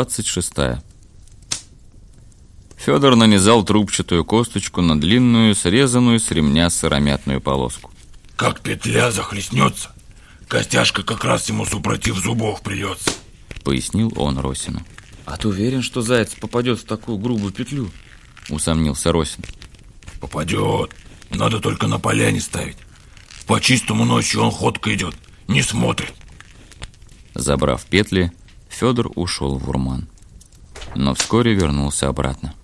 Глава 26 Федор нанизал трубчатую косточку на длинную, срезанную с ремня сыромятную полоску. Как петля захлестнется, костяшка как раз ему супротив зубов придется. Пояснил он Росину. А ты уверен, что заяц попадет в такую грубую петлю? Усомнился Росин. Попадет. Надо только на поляне ставить. По чистому ночью он ходко идет, не смотрит. Забрав петли, Федор ушел в урман. Но вскоре вернулся обратно.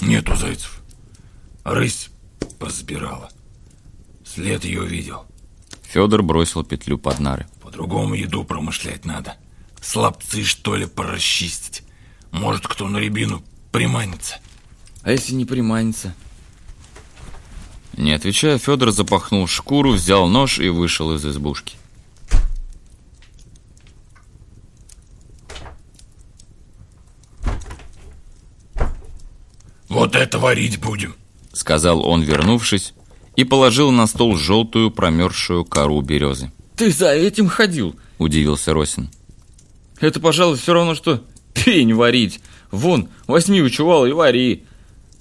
Нету зайцев. Рысь позбирала. След ее видел. Федор бросил петлю под нары. По-другому еду промышлять надо. Слабцы, что ли, порасчистить. Может, кто на рябину приманится. А если не приманится? Не отвечая, Федор запахнул шкуру, взял нож и вышел из избушки. Вот это варить будем, сказал он, вернувшись, и положил на стол желтую промерзшую кору березы. Ты за этим ходил? Удивился Росин. Это, пожалуй, все равно, что пень варить. Вон, возьми учувал и вари.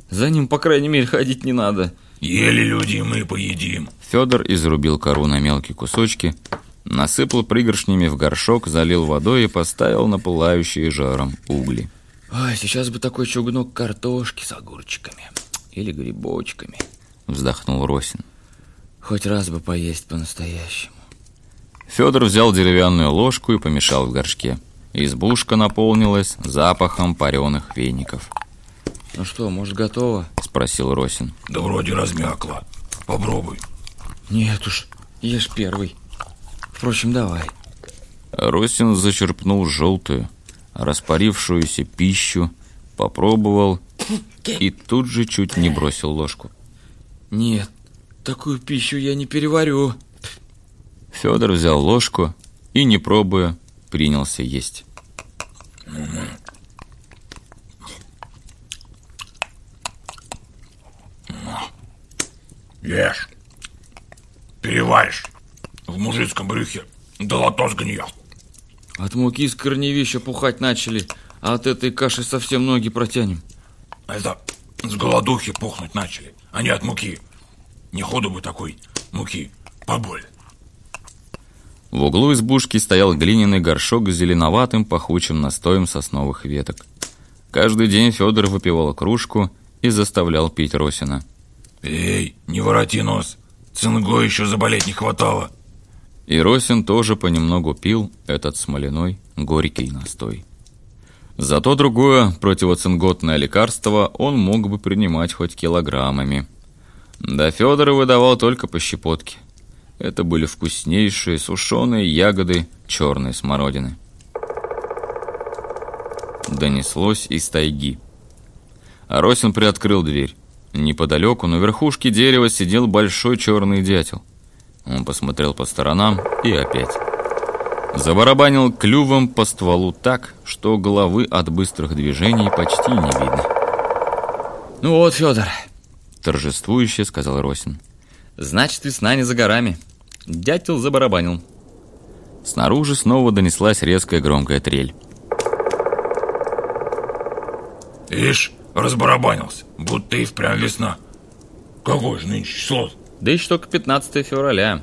За ним, по крайней мере, ходить не надо. Ели люди, мы поедим. Федор изрубил кору на мелкие кусочки, насыпал пригоршнями в горшок, залил водой и поставил на пылающие жаром угли. Ой, сейчас бы такой чугунок картошки с огурчиками или грибочками. Вздохнул Росин. Хоть раз бы поесть по-настоящему. Федор взял деревянную ложку и помешал в горшке. Избушка наполнилась запахом пареных веников. Ну что, может, готово? Спросил Росин. Да вроде размякла. Попробуй. Нет уж, ешь первый. Впрочем, давай. Росин зачерпнул желтую, распарившуюся пищу, попробовал и тут же чуть не бросил ложку. Нет, такую пищу я не переварю. Федор взял ложку и, не пробуя, принялся есть. Ешь. Переваришь. В мужицком брюхе долото сгниет. От муки с корневища пухать начали, а от этой каши совсем ноги протянем. Это с голодухи пухнуть начали, а не от муки. Не ходу бы такой муки поболь. В углу избушки стоял глиняный горшок с зеленоватым пахучим настоем сосновых веток. Каждый день Федор выпивал кружку и заставлял пить Росина. Эй, не вороти нос, цингой еще заболеть не хватало. И Росин тоже понемногу пил этот смоляной горький настой. Зато другое противоцинготное лекарство он мог бы принимать хоть килограммами. Да Федор выдавал только по щепотке. Это были вкуснейшие сушеные ягоды черной смородины. Донеслось из тайги. Аросин приоткрыл дверь. Неподалеку, на верхушке дерева, сидел большой черный дятел. Он посмотрел по сторонам и опять. Забарабанил клювом по стволу так, что головы от быстрых движений почти не видно. Ну вот, Федор, торжествующе сказал Росин. Значит, весна не за горами. Дятел забарабанил. Снаружи снова донеслась резкая громкая трель. Ишь, разбарабанился, будто и впрямь весна. Какой же нынче число? Да еще только 15 февраля.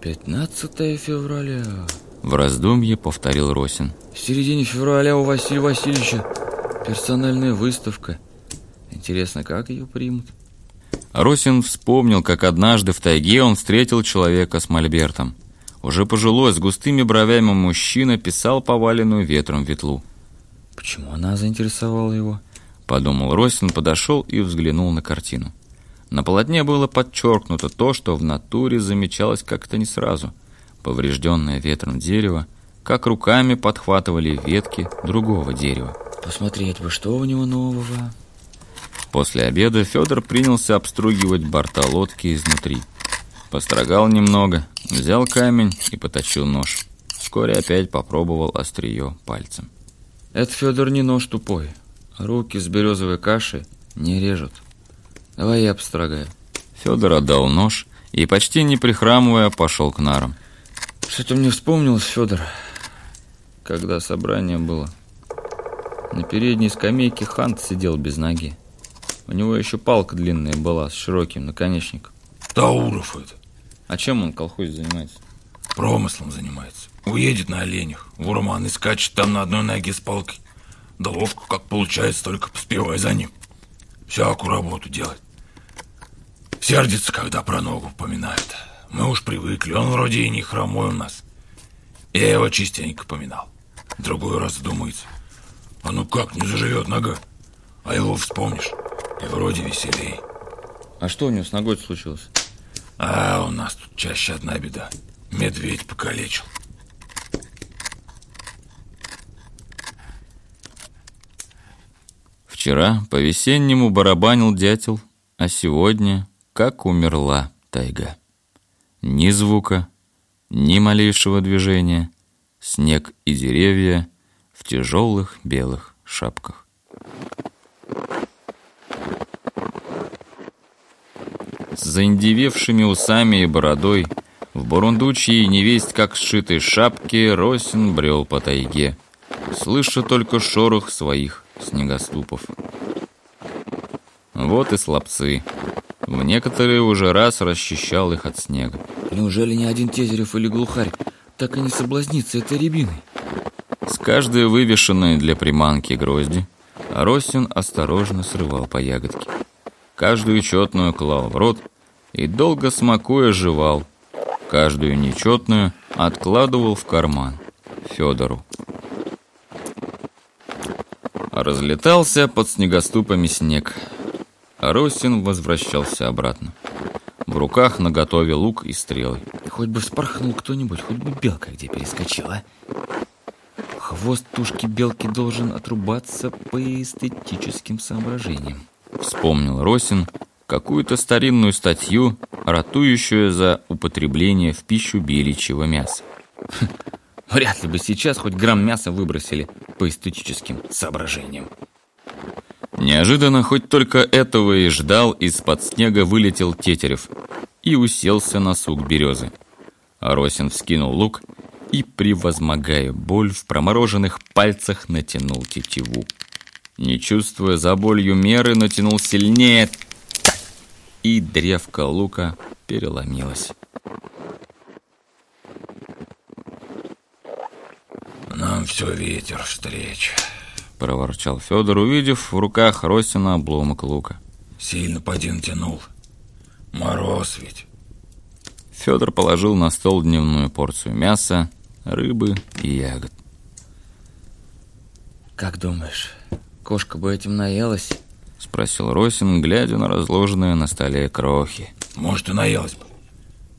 15 февраля. В раздумье повторил Росин. В середине февраля у Василия Васильевича персональная выставка. Интересно, как ее примут? Росин вспомнил, как однажды в тайге он встретил человека с мольбертом. Уже пожилой, с густыми бровями мужчина писал поваленную ветром ветлу. Почему она заинтересовала его? Подумал Росин, подошел и взглянул на картину. На полотне было подчеркнуто то, что в натуре замечалось как-то не сразу. Поврежденное ветром дерево, как руками подхватывали ветки другого дерева. Посмотреть бы, что у него нового. После обеда Федор принялся обстругивать борта лодки изнутри. Построгал немного, взял камень и поточил нож. Вскоре опять попробовал острие пальцем. Это, Федор, не нож тупой. Руки с березовой кашей не режут. Давай я построгаю. Федор отдал нож и, почти не прихрамывая, пошел к нарам. Что-то мне вспомнилось, Федор. когда собрание было. На передней скамейке Хант сидел без ноги. У него еще палка длинная была с широким наконечником. Тауров это. А чем он в колхозе занимается? Промыслом занимается. Уедет на оленях, в урман и скачет там на одной ноге с палкой. Да ловко, как получается, только поспевай за ним. Всякую работу делать. Сердится, когда про ногу упоминает. Мы уж привыкли, он вроде и не хромой у нас. Я его частенько поминал. Другой раз думается. А ну как, не заживет нога? А его вспомнишь, и вроде веселей. А что у него с ногой случилось? А у нас тут чаще одна беда. Медведь покалечил. Вчера по-весеннему барабанил дятел, а сегодня как умерла тайга. Ни звука, ни малейшего движения, снег и деревья в тяжелых белых шапках. С заиндевевшими усами и бородой в бурундучьей невесть как сшитой шапке Росин брел по тайге, слыша только шорох своих снегоступов. Вот и слабцы. В некоторые уже раз расчищал их от снега. Неужели ни один Тезерев или Глухарь так и не соблазнится этой рябиной? С каждой вывешенной для приманки грозди Росин осторожно срывал по ягодке. Каждую четную клал в рот и, долго смакуя, жевал. Каждую нечетную откладывал в карман Федору. Разлетался под снегоступами снег. Росин возвращался обратно. В руках наготове лук и стрелы. Хоть бы вспорхнул кто-нибудь, хоть бы белка где перескочила. Хвост тушки белки должен отрубаться по эстетическим соображениям. Вспомнил Росин какую-то старинную статью, ратующую за употребление в пищу беличьего мяса. Вряд ли бы сейчас хоть грамм мяса выбросили по эстетическим соображениям. Неожиданно, хоть только этого и ждал, из-под снега вылетел Тетерев и уселся на сук березы. Аросин вскинул лук и, превозмогая боль, в промороженных пальцах натянул тетиву. Не чувствуя за болью меры, натянул сильнее, и древко лука переломилось. Нам все ветер встреч. — проворчал Федор, увидев в руках Росина обломок лука. Сильно поди натянул. Мороз ведь. Федор положил на стол дневную порцию мяса, рыбы и ягод. «Как думаешь, кошка бы этим наелась?» — спросил Росин, глядя на разложенные на столе крохи. «Может, и наелась бы,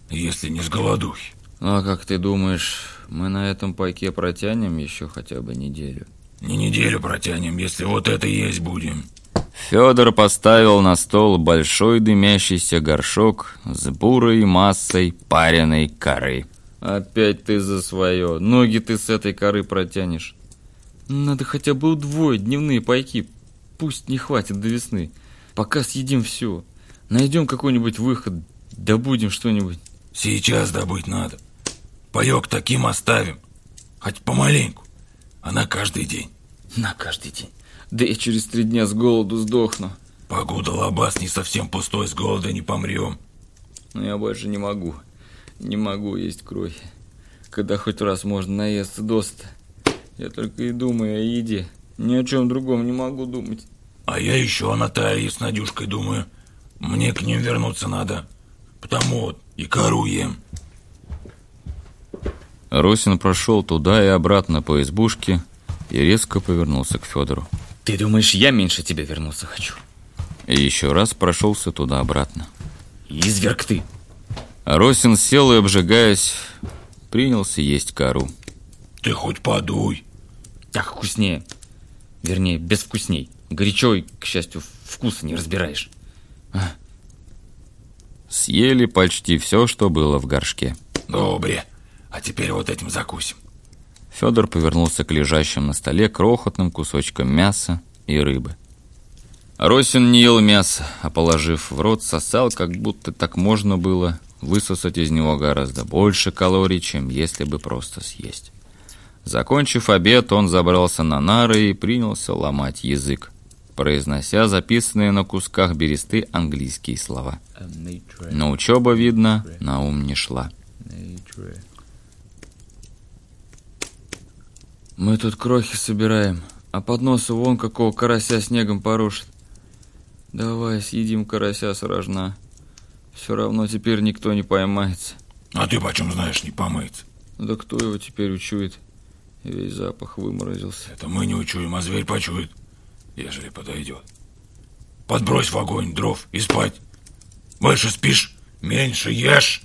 если не с голодухи». «Ну, а как ты думаешь, мы на этом пайке протянем еще хотя бы неделю?» Не неделю протянем, если вот это есть будем. Федор поставил на стол большой дымящийся горшок с бурой массой пареной коры. Опять ты за свое. Ноги ты с этой коры протянешь. Надо хотя бы удвоить дневные пайки. Пусть не хватит до весны. Пока съедим все. Найдем какой-нибудь выход, добудем что-нибудь. Сейчас добыть надо. Паек таким оставим. Хоть помаленьку а на каждый день. На каждый день. Да я через три дня с голоду сдохну. Погода лабаз не совсем пустой, с голода не помрем. Но я больше не могу. Не могу есть кровь. Когда хоть раз можно наесться досыта. Я только и думаю о еде. Ни о чем другом не могу думать. А я еще о Наталье с Надюшкой думаю. Мне к ним вернуться надо. Потому вот и кору ем. Росин прошел туда и обратно по избушке и резко повернулся к Федору. Ты думаешь, я меньше тебя вернуться хочу? И еще раз прошелся туда-обратно. Изверг ты! Росин сел и, обжигаясь, принялся есть кору. Ты хоть подуй. Так вкуснее. Вернее, безвкусней. Горячо и, к счастью, вкуса не разбираешь. А. Съели почти все, что было в горшке. Добре. А теперь вот этим закусим. Федор повернулся к лежащим на столе крохотным кусочкам мяса и рыбы. Росин не ел мясо, а положив в рот, сосал, как будто так можно было высосать из него гораздо больше калорий, чем если бы просто съесть. Закончив обед, он забрался на нары и принялся ломать язык, произнося записанные на кусках бересты английские слова. Но учеба, видно, на ум не шла. Мы тут крохи собираем, а под носу вон какого карася снегом порушит. Давай съедим карася с рожна. Все равно теперь никто не поймается. А ты почем знаешь, не помыться? Да кто его теперь учует? Весь запах выморозился. Это мы не учуем, а зверь почует, ежели подойдет. Подбрось в огонь дров и спать. Больше спишь, меньше ешь.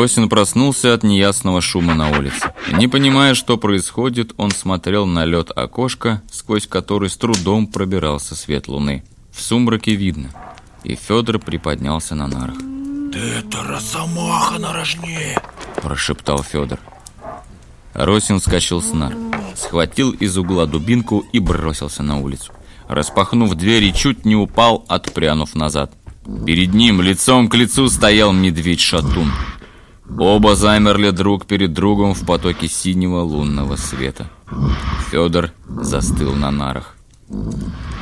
Росин проснулся от неясного шума на улице. Не понимая, что происходит, он смотрел на лед окошка, сквозь который с трудом пробирался свет луны. В сумраке видно. И Федор приподнялся на нарах. Да это росомаха на рожне! Прошептал Федор. Росин вскочил с нар, схватил из угла дубинку и бросился на улицу. Распахнув дверь и чуть не упал, отпрянув назад. Перед ним лицом к лицу стоял медведь-шатун. Оба замерли друг перед другом в потоке синего лунного света. Федор застыл на нарах.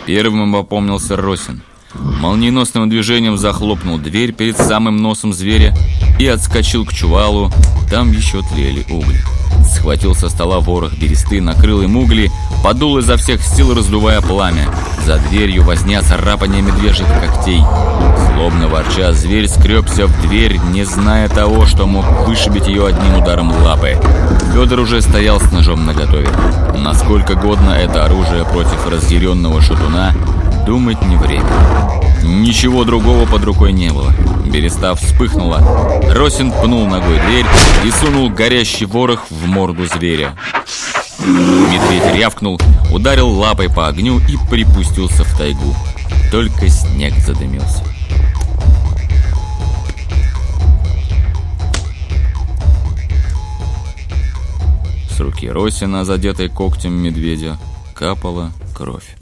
Первым опомнился Росин. Молниеносным движением захлопнул дверь перед самым носом зверя и отскочил к чувалу. Там еще тлели угли. Схватил со стола ворох бересты, накрыл им угли, подул изо всех сил, раздувая пламя. За дверью возня царапания медвежьих когтей. Злобно ворча, зверь скребся в дверь, не зная того, что мог вышибить ее одним ударом лапы. Федор уже стоял с ножом наготове. Насколько годно это оружие против разъяренного шатуна, думать не время. Ничего другого под рукой не было. Береста вспыхнула. Росин пнул ногой дверь и сунул горящий ворох в морду зверя. Медведь рявкнул, ударил лапой по огню и припустился в тайгу. Только снег задымился. С руки Росина, задетой когтем медведя, капала кровь.